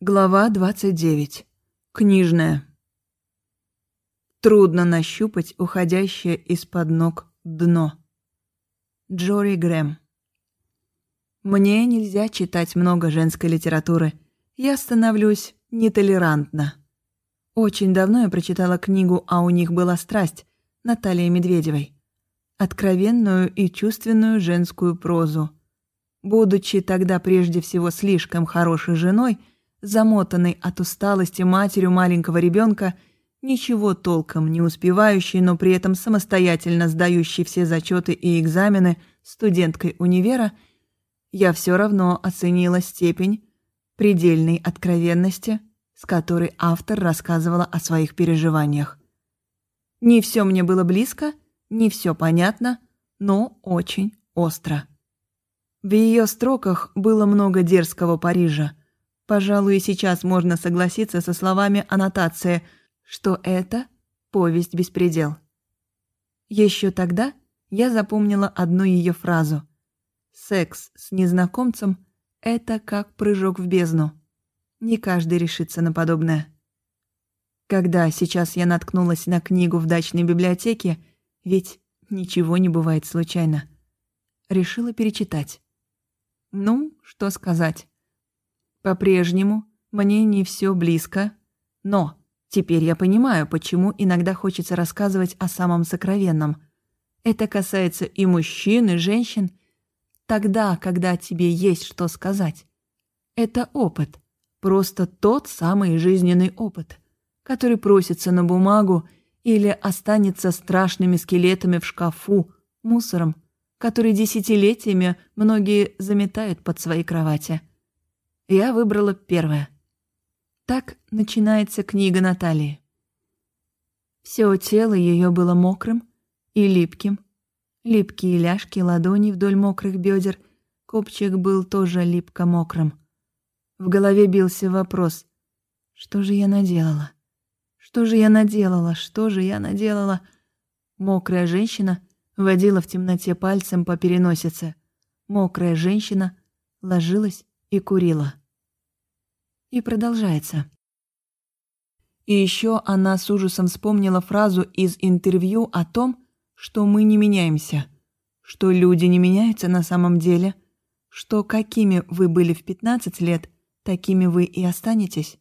Глава 29. Книжная. Трудно нащупать уходящее из-под ног дно. Джори Грэм. Мне нельзя читать много женской литературы. Я становлюсь нетолерантна. Очень давно я прочитала книгу «А у них была страсть» Натальи Медведевой. Откровенную и чувственную женскую прозу. Будучи тогда прежде всего слишком хорошей женой – замотанной от усталости матерью маленького ребенка, ничего толком не успевающей, но при этом самостоятельно сдающей все зачеты и экзамены студенткой универа, я все равно оценила степень предельной откровенности, с которой автор рассказывала о своих переживаниях. Не все мне было близко, не все понятно, но очень остро. В ее строках было много дерзкого Парижа – Пожалуй, сейчас можно согласиться со словами аннотации, что это повесть беспредел. Еще тогда я запомнила одну ее фразу. «Секс с незнакомцем — это как прыжок в бездну. Не каждый решится на подобное». Когда сейчас я наткнулась на книгу в дачной библиотеке, ведь ничего не бывает случайно, решила перечитать. Ну, что сказать. По-прежнему мне не все близко, но теперь я понимаю, почему иногда хочется рассказывать о самом сокровенном. Это касается и мужчин, и женщин. Тогда, когда тебе есть что сказать. Это опыт, просто тот самый жизненный опыт, который просится на бумагу или останется страшными скелетами в шкафу, мусором, который десятилетиями многие заметают под свои кровати. Я выбрала первое. Так начинается книга Натальи. Все тело ее было мокрым и липким. Липкие ляжки ладони вдоль мокрых бедер. Копчик был тоже липко-мокрым. В голове бился вопрос. Что же я наделала? Что же я наделала? Что же я наделала? Мокрая женщина водила в темноте пальцем по переносице. Мокрая женщина ложилась и курила. И продолжается. И еще она с ужасом вспомнила фразу из интервью о том, что мы не меняемся, что люди не меняются на самом деле, что какими вы были в 15 лет, такими вы и останетесь.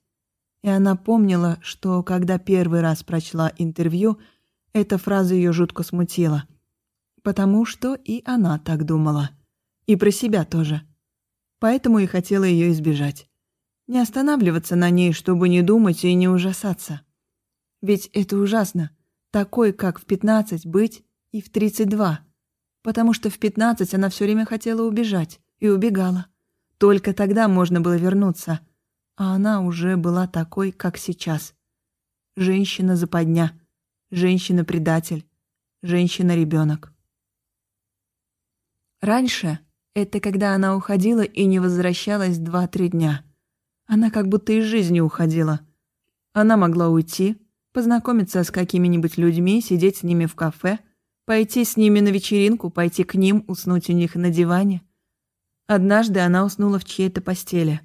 И она помнила, что когда первый раз прочла интервью, эта фраза ее жутко смутила. Потому что и она так думала. И про себя тоже поэтому и хотела ее избежать. Не останавливаться на ней, чтобы не думать и не ужасаться. Ведь это ужасно, такой, как в 15 быть и в 32. Потому что в 15 она все время хотела убежать и убегала. Только тогда можно было вернуться. А она уже была такой, как сейчас. Женщина-западня, женщина-предатель, женщина-ребенок. Раньше это когда она уходила и не возвращалась два-три дня. Она как будто из жизни уходила. Она могла уйти, познакомиться с какими-нибудь людьми, сидеть с ними в кафе, пойти с ними на вечеринку, пойти к ним, уснуть у них на диване. Однажды она уснула в чьей-то постели.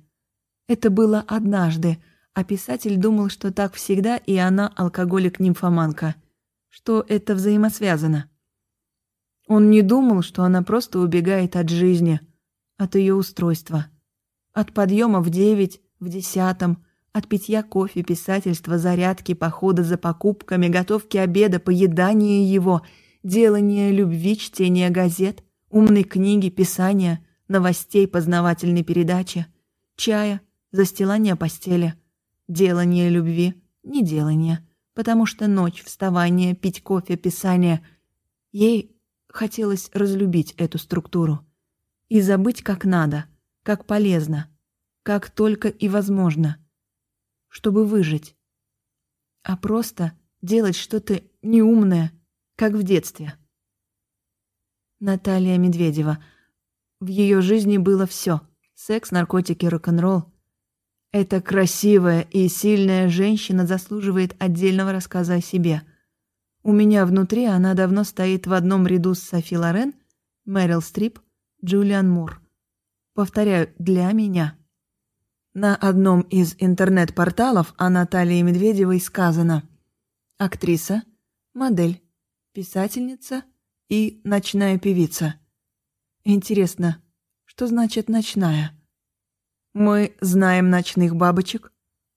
Это было однажды, а писатель думал, что так всегда, и она алкоголик-нимфоманка, что это взаимосвязано. Он не думал, что она просто убегает от жизни, от ее устройства. От подъема в девять, в десятом, от питья кофе, писательства, зарядки, похода за покупками, готовки обеда, поедания его, делания любви, чтения газет, умной книги, писания, новостей, познавательной передачи, чая, застилания постели, делания любви, не делания, потому что ночь, вставание, пить кофе, писание. Ей Хотелось разлюбить эту структуру и забыть как надо, как полезно, как только и возможно, чтобы выжить. А просто делать что-то неумное, как в детстве. Наталья Медведева. В ее жизни было все: секс, наркотики, рок-н-ролл. Эта красивая и сильная женщина заслуживает отдельного рассказа о себе – у меня внутри она давно стоит в одном ряду с Софи Лорен, Мэрил Стрип, Джулиан Мур. Повторяю, для меня. На одном из интернет-порталов о Наталье Медведевой сказано «Актриса, модель, писательница и ночная певица». Интересно, что значит «ночная»? Мы знаем ночных бабочек,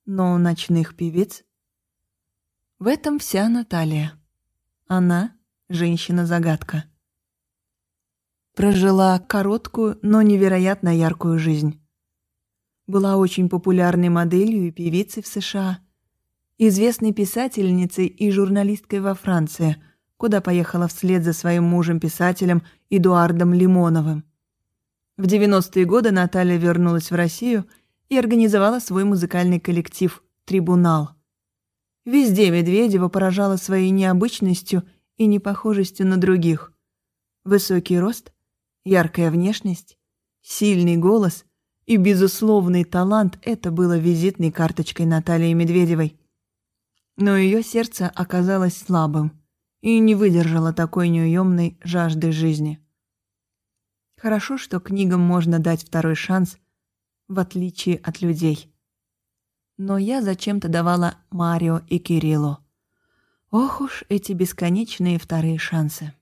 но ночных певиц? В этом вся Наталья. Она — женщина-загадка. Прожила короткую, но невероятно яркую жизнь. Была очень популярной моделью и певицей в США, известной писательницей и журналисткой во Франции, куда поехала вслед за своим мужем-писателем Эдуардом Лимоновым. В 90-е годы Наталья вернулась в Россию и организовала свой музыкальный коллектив «Трибунал». Везде Медведева поражала своей необычностью и непохожестью на других. Высокий рост, яркая внешность, сильный голос и безусловный талант – это было визитной карточкой Натальи Медведевой. Но ее сердце оказалось слабым и не выдержало такой неуемной жажды жизни. Хорошо, что книгам можно дать второй шанс, в отличие от людей. Но я зачем-то давала Марио и Кириллу. Ох уж эти бесконечные вторые шансы.